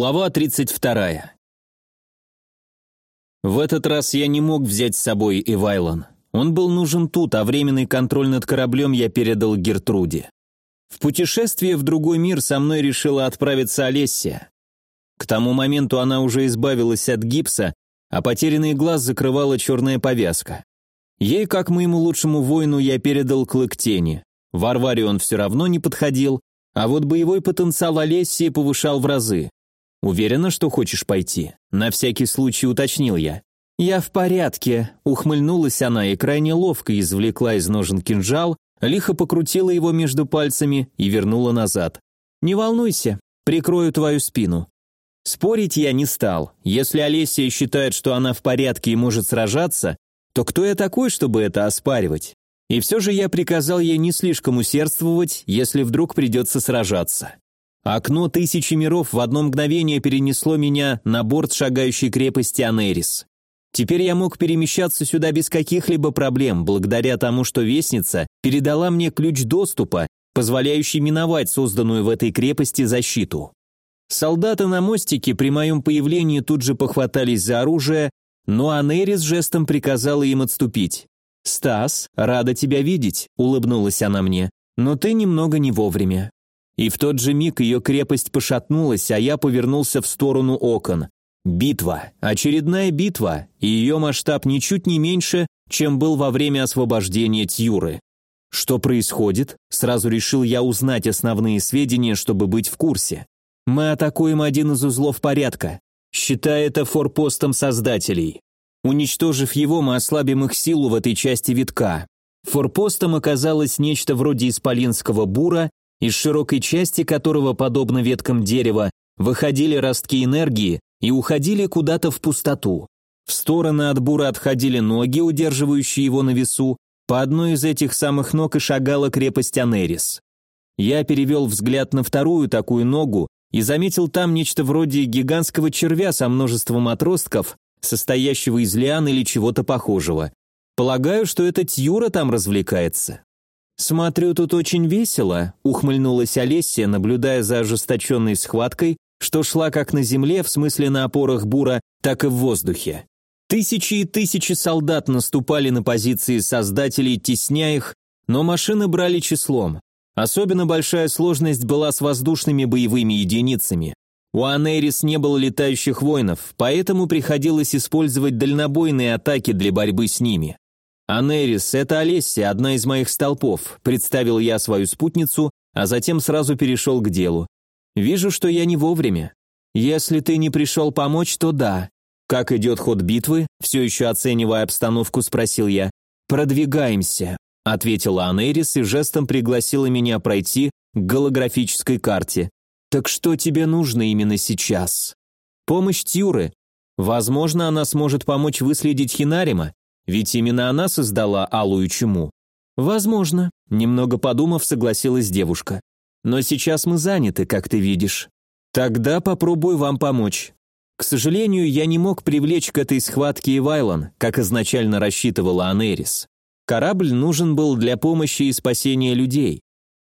Глава 32. В этот раз я не мог взять с собой Ивайлон. Он был нужен тут, а временный контроль над кораблем я передал Гертруде. В путешествие в другой мир со мной решила отправиться Олессия. К тому моменту она уже избавилась от гипса, а потерянный глаз закрывала черная повязка. Ей, как моему лучшему воину, я передал клык тени. Варваре он все равно не подходил, а вот боевой потенциал Олессии повышал в разы. «Уверена, что хочешь пойти?» На всякий случай уточнил я. «Я в порядке», — ухмыльнулась она и крайне ловко извлекла из ножен кинжал, лихо покрутила его между пальцами и вернула назад. «Не волнуйся, прикрою твою спину». Спорить я не стал. Если Олеся считает, что она в порядке и может сражаться, то кто я такой, чтобы это оспаривать? И все же я приказал ей не слишком усердствовать, если вдруг придется сражаться. Окно тысячи миров в одно мгновение перенесло меня на борт шагающей крепости Анерис. Теперь я мог перемещаться сюда без каких-либо проблем, благодаря тому, что Вестница передала мне ключ доступа, позволяющий миновать созданную в этой крепости защиту. Солдаты на мостике при моем появлении тут же похватались за оружие, но Анерис жестом приказала им отступить. «Стас, рада тебя видеть», — улыбнулась она мне, — «но ты немного не вовремя». И в тот же миг ее крепость пошатнулась, а я повернулся в сторону окон. Битва. Очередная битва, и ее масштаб ничуть не меньше, чем был во время освобождения Тьюры. Что происходит? Сразу решил я узнать основные сведения, чтобы быть в курсе. Мы атакуем один из узлов порядка, считая это форпостом создателей. Уничтожив его, мы ослабим их силу в этой части витка. Форпостом оказалось нечто вроде исполинского бура, из широкой части которого, подобно веткам дерева, выходили ростки энергии и уходили куда-то в пустоту. В стороны от бура отходили ноги, удерживающие его на весу, по одной из этих самых ног и шагала крепость Анерис. Я перевел взгляд на вторую такую ногу и заметил там нечто вроде гигантского червя со множеством отростков, состоящего из лиан или чего-то похожего. Полагаю, что это Тьюра там развлекается. «Смотрю, тут очень весело», — ухмыльнулась Олеся, наблюдая за ожесточенной схваткой, что шла как на земле, в смысле на опорах бура, так и в воздухе. Тысячи и тысячи солдат наступали на позиции создателей, тесня их, но машины брали числом. Особенно большая сложность была с воздушными боевыми единицами. У Анерис не было летающих воинов, поэтому приходилось использовать дальнобойные атаки для борьбы с ними. «Анерис, это Олеся, одна из моих столпов», – представил я свою спутницу, а затем сразу перешел к делу. «Вижу, что я не вовремя. Если ты не пришел помочь, то да. Как идет ход битвы?» – все еще оценивая обстановку, спросил я. «Продвигаемся», – ответила Анерис и жестом пригласила меня пройти к голографической карте. «Так что тебе нужно именно сейчас?» «Помощь Тюры. Возможно, она сможет помочь выследить Хинарима, ведь именно она создала алую чуму. Возможно, немного подумав, согласилась девушка. Но сейчас мы заняты, как ты видишь. Тогда попробую вам помочь. К сожалению, я не мог привлечь к этой схватке Ивайлон, как изначально рассчитывала Анерис. Корабль нужен был для помощи и спасения людей,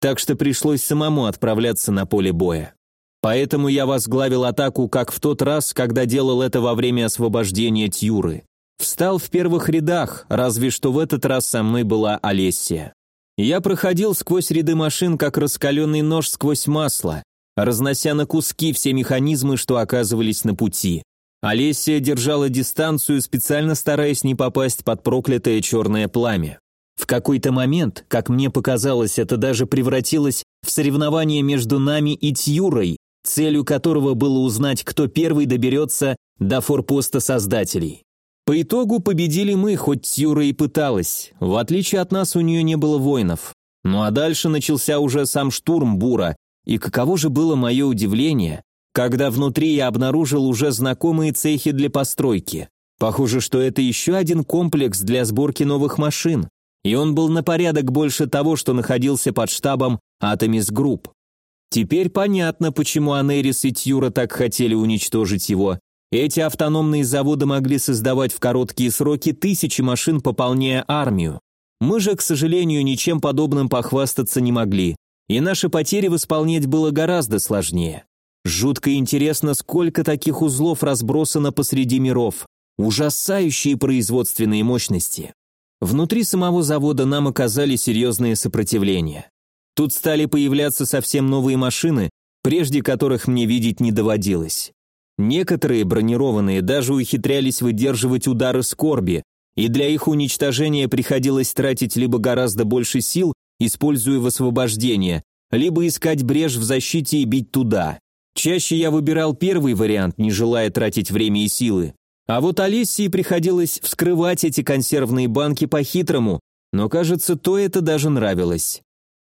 так что пришлось самому отправляться на поле боя. Поэтому я возглавил атаку, как в тот раз, когда делал это во время освобождения Тьюры. Встал в первых рядах, разве что в этот раз со мной была Олесия. Я проходил сквозь ряды машин, как раскаленный нож сквозь масло, разнося на куски все механизмы, что оказывались на пути. Олесия держала дистанцию, специально стараясь не попасть под проклятое черное пламя. В какой-то момент, как мне показалось, это даже превратилось в соревнование между нами и Тьюрой, целью которого было узнать, кто первый доберется до форпоста создателей. По итогу победили мы, хоть Тьюра и пыталась. В отличие от нас у нее не было воинов. Ну а дальше начался уже сам штурм Бура, и каково же было мое удивление, когда внутри я обнаружил уже знакомые цехи для постройки. Похоже, что это еще один комплекс для сборки новых машин, и он был на порядок больше того, что находился под штабом Атомис Групп. Теперь понятно, почему Анерис и Тьюра так хотели уничтожить его, эти автономные заводы могли создавать в короткие сроки тысячи машин, пополняя армию. Мы же, к сожалению, ничем подобным похвастаться не могли, и наши потери восполнять было гораздо сложнее. Жутко интересно, сколько таких узлов разбросано посреди миров. Ужасающие производственные мощности. Внутри самого завода нам оказали серьезные сопротивления. Тут стали появляться совсем новые машины, прежде которых мне видеть не доводилось. Некоторые бронированные даже ухитрялись выдерживать удары скорби, и для их уничтожения приходилось тратить либо гораздо больше сил, используя высвобождение, либо искать брешь в защите и бить туда. Чаще я выбирал первый вариант, не желая тратить время и силы. А вот Алиссии приходилось вскрывать эти консервные банки по-хитрому, но, кажется, то это даже нравилось.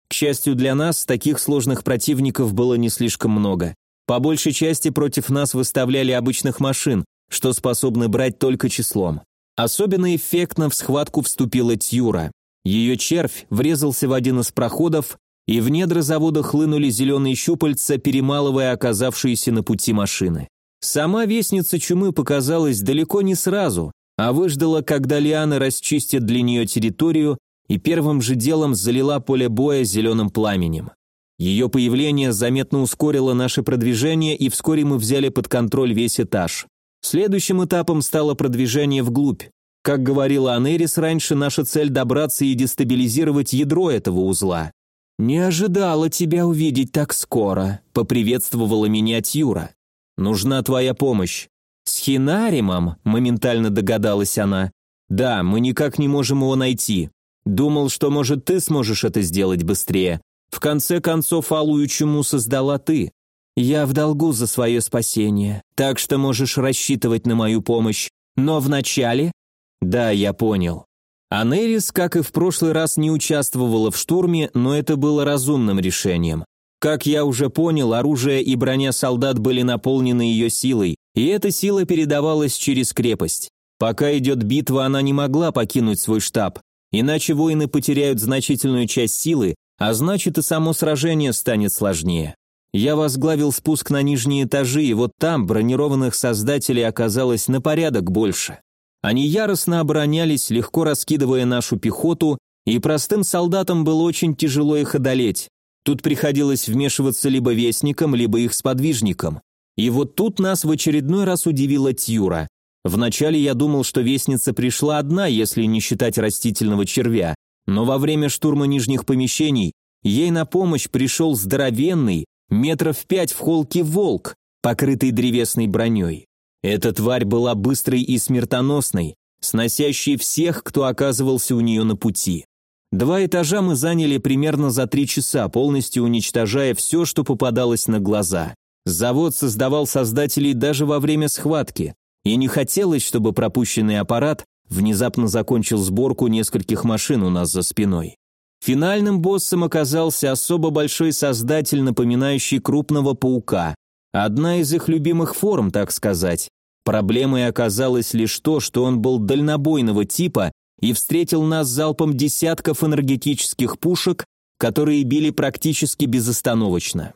К счастью для нас, таких сложных противников было не слишком много. По большей части против нас выставляли обычных машин, что способны брать только числом. Особенно эффектно в схватку вступила Тьюра. Ее червь врезался в один из проходов, и в недра завода хлынули зеленые щупальца, перемалывая оказавшиеся на пути машины. Сама вестница чумы показалась далеко не сразу, а выждала, когда лианы расчистят для нее территорию, и первым же делом залила поле боя зеленым пламенем. Ее появление заметно ускорило наше продвижение, и вскоре мы взяли под контроль весь этаж. Следующим этапом стало продвижение вглубь. Как говорила Анерис раньше, наша цель добраться и дестабилизировать ядро этого узла. «Не ожидала тебя увидеть так скоро», — поприветствовала меня Тьюра. «Нужна твоя помощь». «С Хинаримом?» — моментально догадалась она. «Да, мы никак не можем его найти. Думал, что, может, ты сможешь это сделать быстрее. В конце концов, алую чуму создала ты. Я в долгу за свое спасение, так что можешь рассчитывать на мою помощь. Но вначале...» «Да, я понял. Анерис, как и в прошлый раз, не участвовала в штурме, но это было разумным решением. Как я уже понял, оружие и броня солдат были наполнены ее силой, и эта сила передавалась через крепость. Пока идет битва, она не могла покинуть свой штаб, иначе воины потеряют значительную часть силы, а значит и само сражение станет сложнее. Я возглавил спуск на нижние этажи, и вот там бронированных создателей оказалось на порядок больше. Они яростно оборонялись, легко раскидывая нашу пехоту, и простым солдатам было очень тяжело их одолеть. Тут приходилось вмешиваться либо вестникам, либо их сподвижникам. И вот тут нас в очередной раз удивила Тьюра. Вначале я думал, что вестница пришла одна, если не считать растительного червя, но во время штурма нижних помещений ей на помощь пришел здоровенный, метров пять в холке волк, покрытый древесной броней. Эта тварь была быстрой и смертоносной, сносящей всех, кто оказывался у нее на пути. Два этажа мы заняли примерно за три часа, полностью уничтожая все, что попадалось на глаза. Завод создавал создателей даже во время схватки, и не хотелось, чтобы пропущенный аппарат внезапно закончил сборку нескольких машин у нас за спиной. Финальным боссом оказался особо большой создатель, напоминающий крупного паука, Одна из их любимых форм, так сказать. Проблемой оказалось лишь то, что он был дальнобойного типа и встретил нас залпом десятков энергетических пушек, которые били практически безостановочно.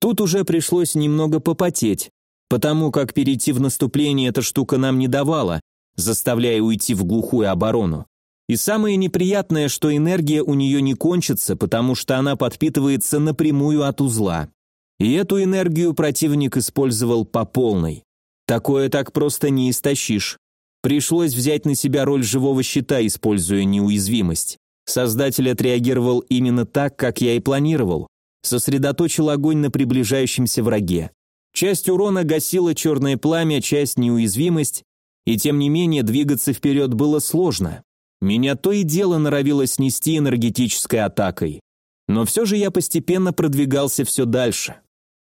Тут уже пришлось немного попотеть, потому как перейти в наступление эта штука нам не давала, заставляя уйти в глухую оборону. И самое неприятное, что энергия у нее не кончится, потому что она подпитывается напрямую от узла. И эту энергию противник использовал по полной. Такое так просто не истощишь. Пришлось взять на себя роль живого щита, используя неуязвимость. Создатель отреагировал именно так, как я и планировал. Сосредоточил огонь на приближающемся враге. Часть урона гасила черное пламя, часть неуязвимость, и тем не менее двигаться вперед было сложно. Меня то и дело норовило снести энергетической атакой. Но все же я постепенно продвигался все дальше.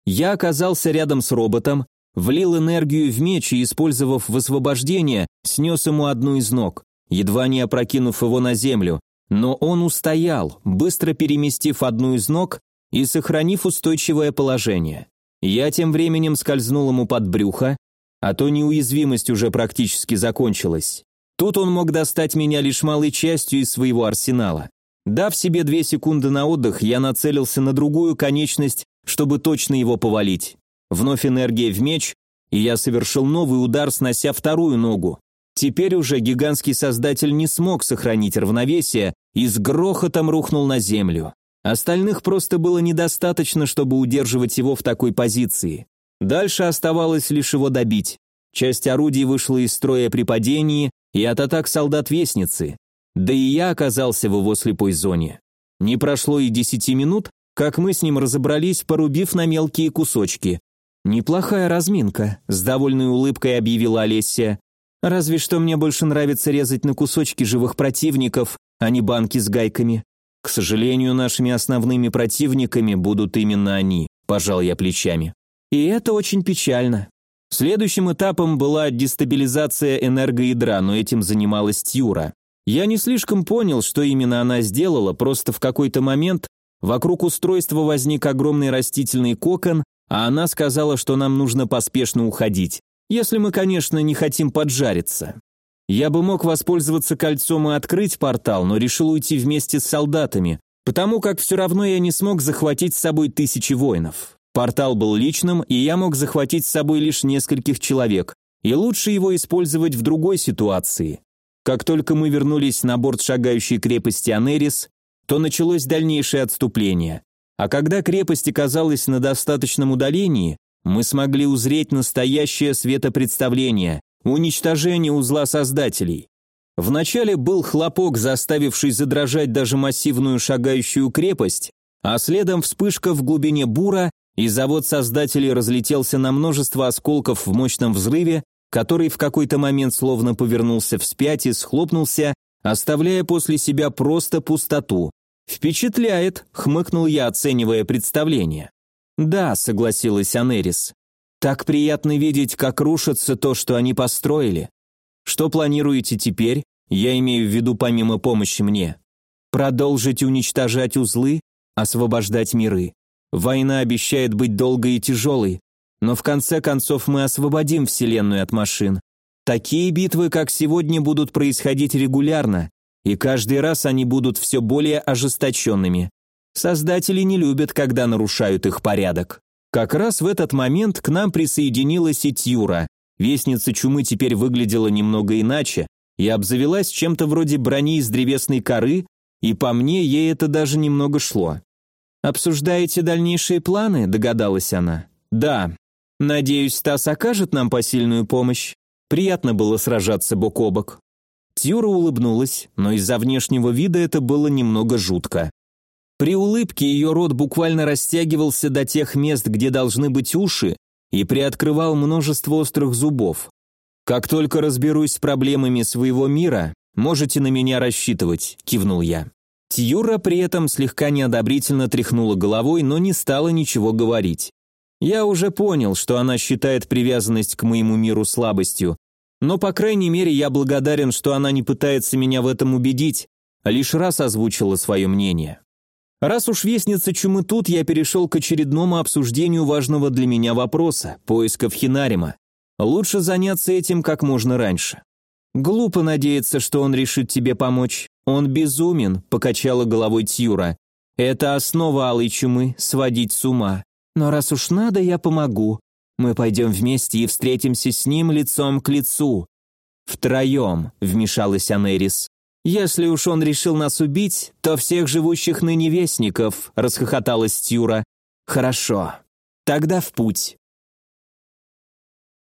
Я оказался рядом с роботом, влил энергию в меч и, использовав высвобождение, снес ему одну из ног, едва не опрокинув его на землю, но он устоял, быстро переместив одну из ног и сохранив устойчивое положение. Я тем временем скользнул ему под брюхо, а то неуязвимость уже практически закончилась. Тут он мог достать меня лишь малой частью из своего арсенала. Дав себе две секунды на отдых, я нацелился на другую конечность чтобы точно его повалить. Вновь энергия в меч, и я совершил новый удар, снося вторую ногу. Теперь уже гигантский создатель не смог сохранить равновесие и с грохотом рухнул на землю. Остальных просто было недостаточно, чтобы удерживать его в такой позиции. Дальше оставалось лишь его добить. Часть орудий вышла из строя при падении и от атак солдат-вестницы. Да и я оказался в его слепой зоне. Не прошло и десяти минут, как мы с ним разобрались, порубив на мелкие кусочки. «Неплохая разминка», — с довольной улыбкой объявила Олеся. «Разве что мне больше нравится резать на кусочки живых противников, а не банки с гайками. К сожалению, нашими основными противниками будут именно они», — пожал я плечами. «И это очень печально. Следующим этапом была дестабилизация энергоядра, но этим занималась Тьюра. Я не слишком понял, что именно она сделала, просто в какой-то момент вокруг устройства возник огромный растительный кокон, а она сказала, что нам нужно поспешно уходить, если мы, конечно, не хотим поджариться. Я бы мог воспользоваться кольцом и открыть портал, но решил уйти вместе с солдатами, потому как все равно я не смог захватить с собой тысячи воинов. Портал был личным, и я мог захватить с собой лишь нескольких человек, и лучше его использовать в другой ситуации. Как только мы вернулись на борт шагающей крепости Анерис, то началось дальнейшее отступление. А когда крепость оказалась на достаточном удалении, мы смогли узреть настоящее светопредставление, уничтожение узла создателей. Вначале был хлопок, заставивший задрожать даже массивную шагающую крепость, а следом вспышка в глубине бура, и завод создателей разлетелся на множество осколков в мощном взрыве, который в какой-то момент словно повернулся вспять и схлопнулся, оставляя после себя просто пустоту. «Впечатляет», — хмыкнул я, оценивая представление. «Да», — согласилась Анерис. «Так приятно видеть, как рушится то, что они построили. Что планируете теперь? Я имею в виду помимо помощи мне. Продолжить уничтожать узлы, освобождать миры. Война обещает быть долгой и тяжелой, но в конце концов мы освободим Вселенную от машин. Такие битвы, как сегодня, будут происходить регулярно, и каждый раз они будут все более ожесточенными. Создатели не любят, когда нарушают их порядок. Как раз в этот момент к нам присоединилась и Тьюра. Вестница чумы теперь выглядела немного иначе и обзавелась чем-то вроде брони из древесной коры, и по мне ей это даже немного шло. «Обсуждаете дальнейшие планы?» – догадалась она. «Да. Надеюсь, Стас окажет нам посильную помощь. Приятно было сражаться бок о бок». Тьюра улыбнулась, но из-за внешнего вида это было немного жутко. При улыбке ее рот буквально растягивался до тех мест, где должны быть уши, и приоткрывал множество острых зубов. «Как только разберусь с проблемами своего мира, можете на меня рассчитывать», – кивнул я. Тьюра при этом слегка неодобрительно тряхнула головой, но не стала ничего говорить. Я уже понял, что она считает привязанность к моему миру слабостью, но, по крайней мере, я благодарен, что она не пытается меня в этом убедить, а лишь раз озвучила свое мнение. Раз уж вестница чумы тут, я перешел к очередному обсуждению важного для меня вопроса – поисков Хинарима. Лучше заняться этим как можно раньше. Глупо надеяться, что он решит тебе помочь. «Он безумен», — покачала головой Тьюра. «Это основа алой чумы — сводить с ума. Но раз уж надо, я помогу. Мы пойдем вместе и встретимся с ним лицом к лицу». «Втроем», — вмешалась Анерис. «Если уж он решил нас убить, то всех живущих ныне вестников», — расхохоталась Тьюра. «Хорошо. Тогда в путь».